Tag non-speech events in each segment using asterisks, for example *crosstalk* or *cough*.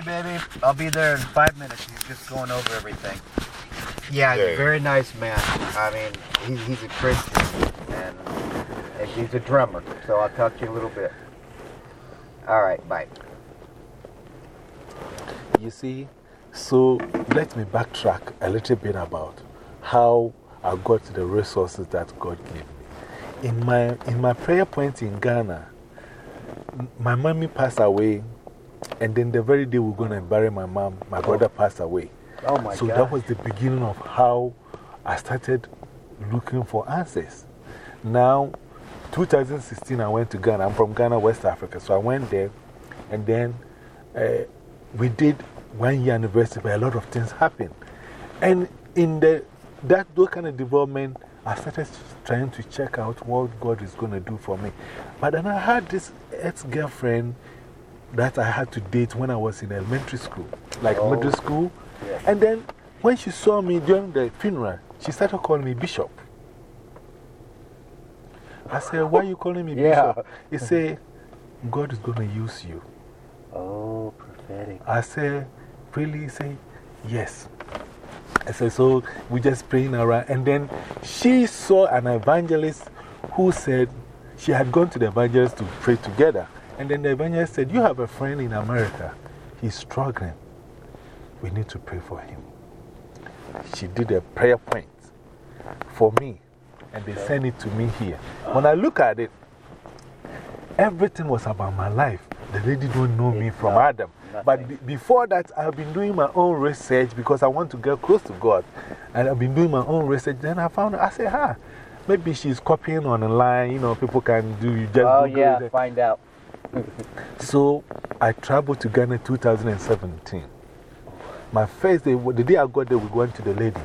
Copy, baby. I'll be there in five minutes. He's just going over everything. Yeah, he's a very nice man. I mean, he, he's a Christian and, and he's a drummer. So I'll talk to you a little bit. All right, bye. You see, so let me backtrack a little bit about how I got the resources that God gave me. In my, in my prayer point in Ghana, my mommy passed away, and then the very day we we're going to bury my mom, my brother passed away. Oh my so that was the beginning of how I started looking for answers. Now, 2016, I went to Ghana. I'm from Ghana, West Africa. So I went there, and then uh, we did one year anniversary, but a lot of things happened. And in the, that those kind of development, I started trying to check out what God is going to do for me. But then I had this ex girlfriend that I had to date when I was in elementary school, like Oh. middle school. And then when she saw me during the funeral, she started calling me Bishop. I said, Why are you calling me Yeah. Bishop? He said, God is going to use you. Oh, prophetic. I said, Really? He said, Yes. I said, So we just praying around. And then she saw an evangelist who said she had gone to the evangelist to pray together. And then the evangelist said, You have a friend in America. He's struggling. We need to pray for him. She did a prayer point for me. And they sent it to me here. When I look at it, everything was about my life. The lady don't know me from Adam. But before that, I've been doing my own research because I want to get close to God. And I've been doing my own research. Then I found, I said, huh, maybe she's copying on the line. You know, people can do, you just Oh, Google yeah, it. find out. So I traveled to Ghana 2017. My first day, the day I got there, we went to the lady.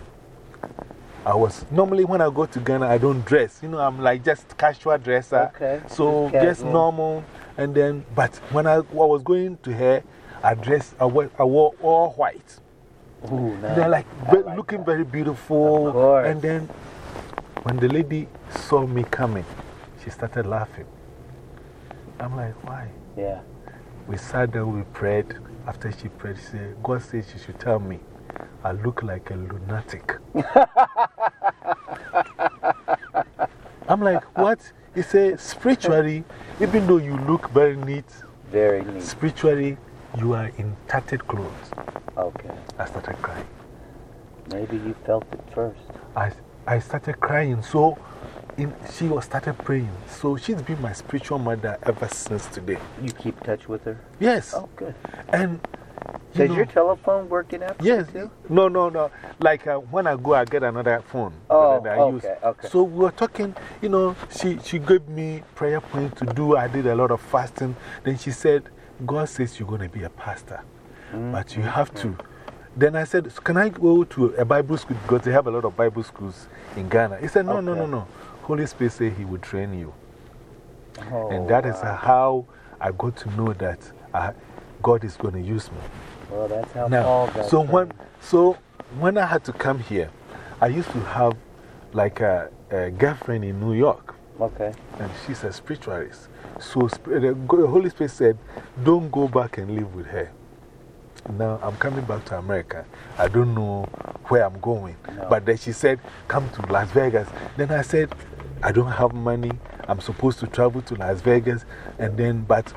I was normally when I go to Ghana, I don't dress. You know, I'm like just casual dresser. Okay, So just just normal. And then, but when I, I was going to her, I dressed, I wore, I wore all white. Ooh, nice. They're like, like looking that. very beautiful. And then when the lady saw me coming, she started laughing. I'm like, why? Yeah. We sat down, we prayed. After she prayed, she said, God said she should tell me I look like a lunatic. *laughs* I'm like, what? He said, spiritually, even though you look very neat, Very neat. spiritually, you are in tattered clothes. Okay. I started crying. Maybe you felt it first. I, I started crying. So she was started praying. So she's been my spiritual mother ever since today. You keep touch with her? Yes. Oh, good. And you Does know, your telephone working out? Yes. too? No, no, no. Like uh, when I go, I get another phone. Oh, that I okay, use. okay. So we were talking, you know, she, she gave me prayer points to do. I did a lot of fasting. Then she said, God says you're going to be a pastor, but you have to. Then I said, Can I go to a Bible school? Because they have a lot of Bible schools in Ghana. He said, No, no, no, no. Holy Spirit said He will train you. Oh, and that is wow. how I got to know that I, God is going to use me. Well, that's how Paul Now, got so when, so when I had to come here, I used to have like a, a girlfriend in New York, Okay. and she's a spiritualist. So the the Holy Spirit said, Don't go back and live with her. Now I'm coming back to America. I don't know where I'm going. No. But then she said, Come to Las Vegas. Then I said, I don't have money. I'm supposed to travel to Las Vegas. And then, but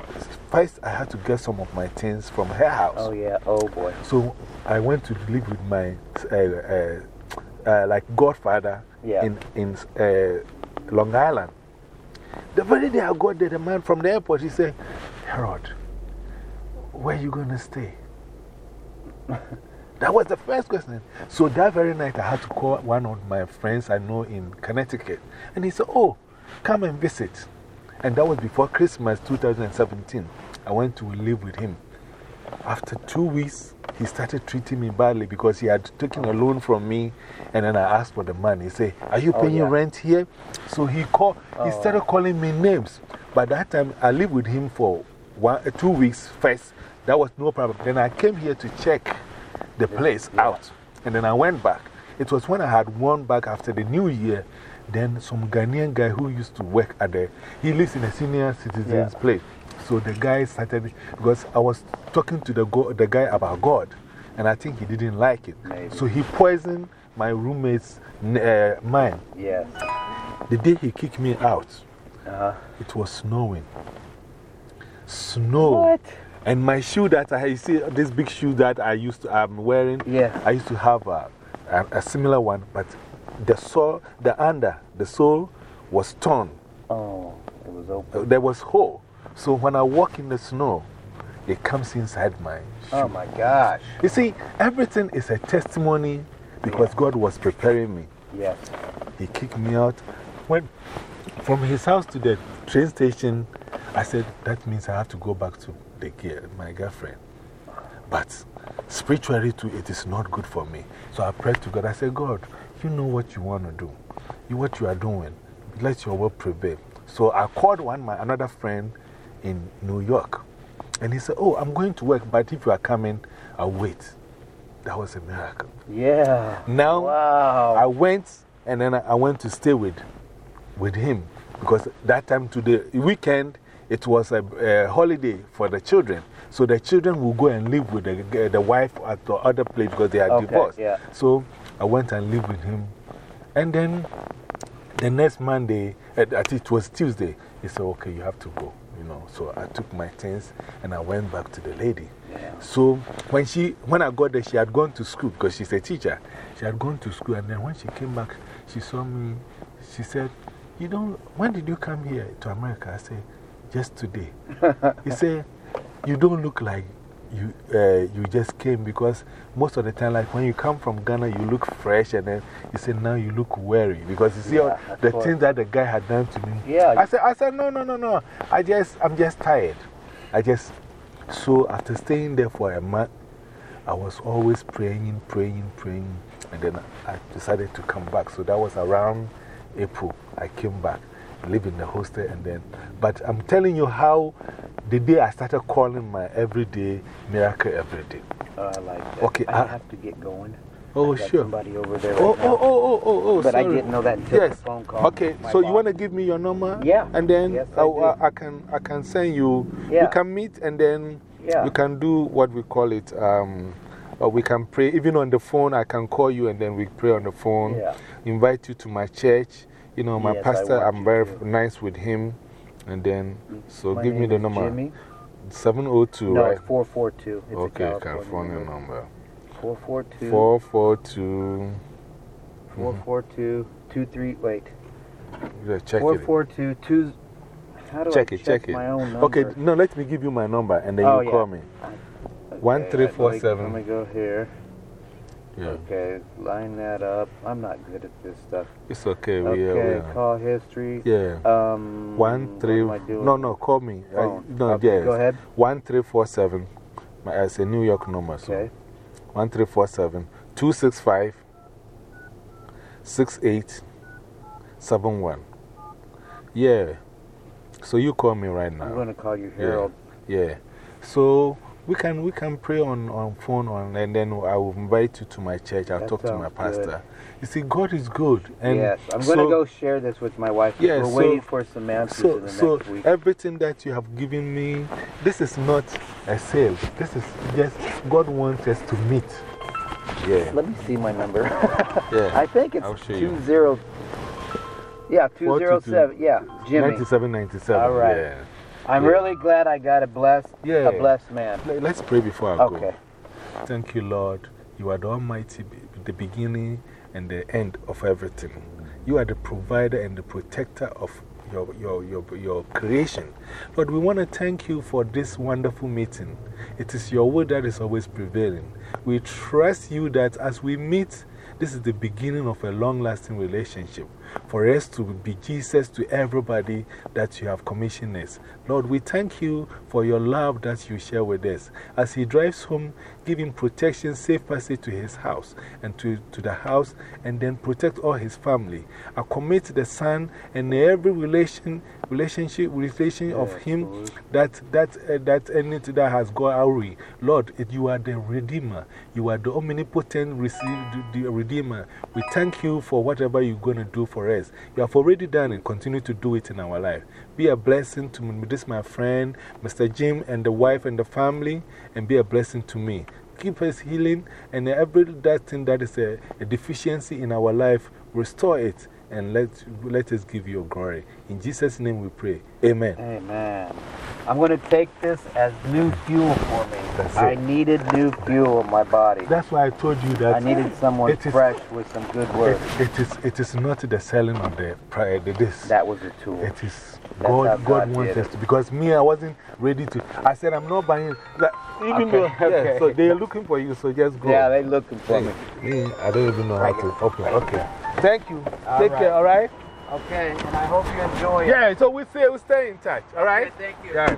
first I had to get some of my things from her house. Oh, yeah. Oh, boy. So I went to live with my uh, uh, uh, like godfather Yeah. in, in uh, Long Island. The very day I got there, the man from the airport, he said, Harold, where are you going to stay? *laughs* that was the first question. So that very night, I had to call one of my friends I know in Connecticut. And he said, Oh, come and visit. And that was before Christmas 2017. I went to live with him. After two weeks, he started treating me badly because he had taken a loan from me. And then I asked for the money. He said, Are you Oh, paying yeah. rent here? So he, called, he Oh. started calling me names. By that time, I lived with him for one, two weeks first. That was no problem. Then I came here to check the place out. And then I went back. It was when I had won back after the new year. Then some Ghanaian guy who used to work at the, he lives in a senior citizens Yeah. place. So the guy started, because I was talking to the, go, the guy about God, and I think he didn't like it. So he poisoned my roommate's uh, mind. Yes. The day he kicked me out, -huh. it was snowing. Snow. What? And my shoe that I see, this big shoe that I used to, I'm wearing, yeah. I used to have a, a, a similar one, but the sole, the under, the sole was torn. Oh, it was open. There was hole. So when I walk in the snow, it comes inside my oh shoe. Oh my gosh. You see, everything is a testimony because God was preparing me. Yes. He kicked me out. When, from his house to the train station, I said, that means I have to go back to the, my girlfriend. But spiritually, too, it is not good for me. So I prayed to God. I said, God, you know what you want to do. You, what you are doing. Let your will prevail. So I called one, my, another friend in New York. And he said, Oh, I'm going to work, but if you are coming, I'll wait. That was a miracle. Yeah. Now, wow. I went and then I went to stay with, with him because that time to the weekend, it was a, a holiday for the children. So the children will go and live with the, the wife at the other place because they are okay, divorced. Yeah. So I went and lived with him. And then the next Monday, think it was Tuesday, he said, Okay, you have to go. You know, so I took my things and I went back to the lady. Yeah. So when, she, when I got there, she had gone to school because she's a teacher. She had gone to school, and then when she came back, she saw me. She said, You don't, when did you come here to America? I said, Just today. *laughs* he said, You don't look like you, uh, you just came because most of the time, like when you come from Ghana, you look fresh, and then you say, Now you look weary because you see yeah, the things that the guy had done to me. Yeah. I said, I said, No, no, no, no. I just, I'm just tired. I just, so after staying there for a month, I was always praying, praying, praying. And then I decided to come back. So that was around April. I came back, live in the hostel, and then. But I'm telling you how the day I started calling my everyday miracle every day. Oh, I like that. Okay, I, I, have to get going. Oh, sure. somebody over there. Oh, right oh, now. oh, oh, oh, oh, oh, But sorry. I didn't know that until yes. the phone call. Okay, so you want to give me your number? Yeah. And then Yes, I I, do. Uh, I, can, I can send you. Yeah. We can meet and then Yeah. we can do what we call it. Um, we can pray. Even on the phone, I can call you and then we pray on the phone. Yeah. Invite you to my church. You know, my Yes, pastor, I'm very nice with him. And then, so My give me the number Jimmy. 702, No, right? it's 442. It's okay, California, California, number. 442. 442. 442 mm-hmm. 23. Wait. Yeah, check it. 442 2. How do Check I it, check it. my own? Okay, no, let me give you my number and then Oh, you yeah. call me. Okay, One, three, let four, me- seven. Let me go here. Yeah. Okay, line that up. I'm not good at this stuff. It's okay. We Okay, are. We are. call history. Yeah. Um, One, what three. am I doing? No, no, call me. I, no, Okay, yes. Go ahead. One, three, four, seven. My, it's a New York number. So Okay. one, three, four, seven, two, six, five, six, eight, seven, one. Yeah. So you call me right now. I'm going to call you Harold. Yeah. So we can, we can pray on, on phone on, and then I will invite you to my church. I'll That talk to my pastor. good. You see, God is good. And yes, I'm going to go share this with my wife. Yeah, We're so- waiting for some answers So, in the so next week. everything that you have given me, this is not a sale. This is just God wants us to meet. Yeah. Let me see my number. Yeah. *laughs* *laughs* I think it's I'll show you. 20. Yeah, 207. Yeah, Jimmy. 97, 97. All right. Yeah. I'm Yeah. really glad I got a blessed, Yeah. a blessed man. Let- Let's pray before I Okay. go. Thank you, Lord. You are the Almighty, the beginning and the end of everything. You are the provider and the protector of your, your, your, your creation. Lord, we want to thank you for this wonderful meeting. It is your word that is always prevailing. We trust you that as we meet, this is the beginning of a long lasting relationship. For us to be Jesus to everybody that you have commissioned us. Lord, we thank you for your love that you share with us. As he drives home, give him protection, safe passage to his house and to, to the house, and then protect all his family. I commit the son and every relation, relationship, relation of him Lord. that, that, uh, that anything that has gone awry. Lord, it- you are the Redeemer. You are the omnipotent receive, the, the Redeemer, we thank you for whatever you're going to do for us. You have already done it. Continue to do it in our life. Be a blessing to me, this, my friend, Mr. Jim, and the wife and the family, and be a blessing to me. Keep us healing, and every that thing that is a, a deficiency in our life, restore it and let, let us give you glory. In Jesus' name we pray. Amen. Amen. I'm going to take this as new fuel for me. I needed new fuel in my body. That's why I told you that. I needed someone fresh with some good words. It, it, is, it is not the selling of the, the this. That was a tool. It is God, God, God wants us to. Because me, I wasn't ready to. I said, I'm not buying. Like, even though, yeah, so they're looking for you, so just go. Yeah, they're looking for me. Me, I don't even know how to Okay, Okay. Thank you. All Take right. care, all right? Okay, and I hope you enjoy it. Yeah, so we, say, we stay in touch, all right? Okay, thank you. Yeah.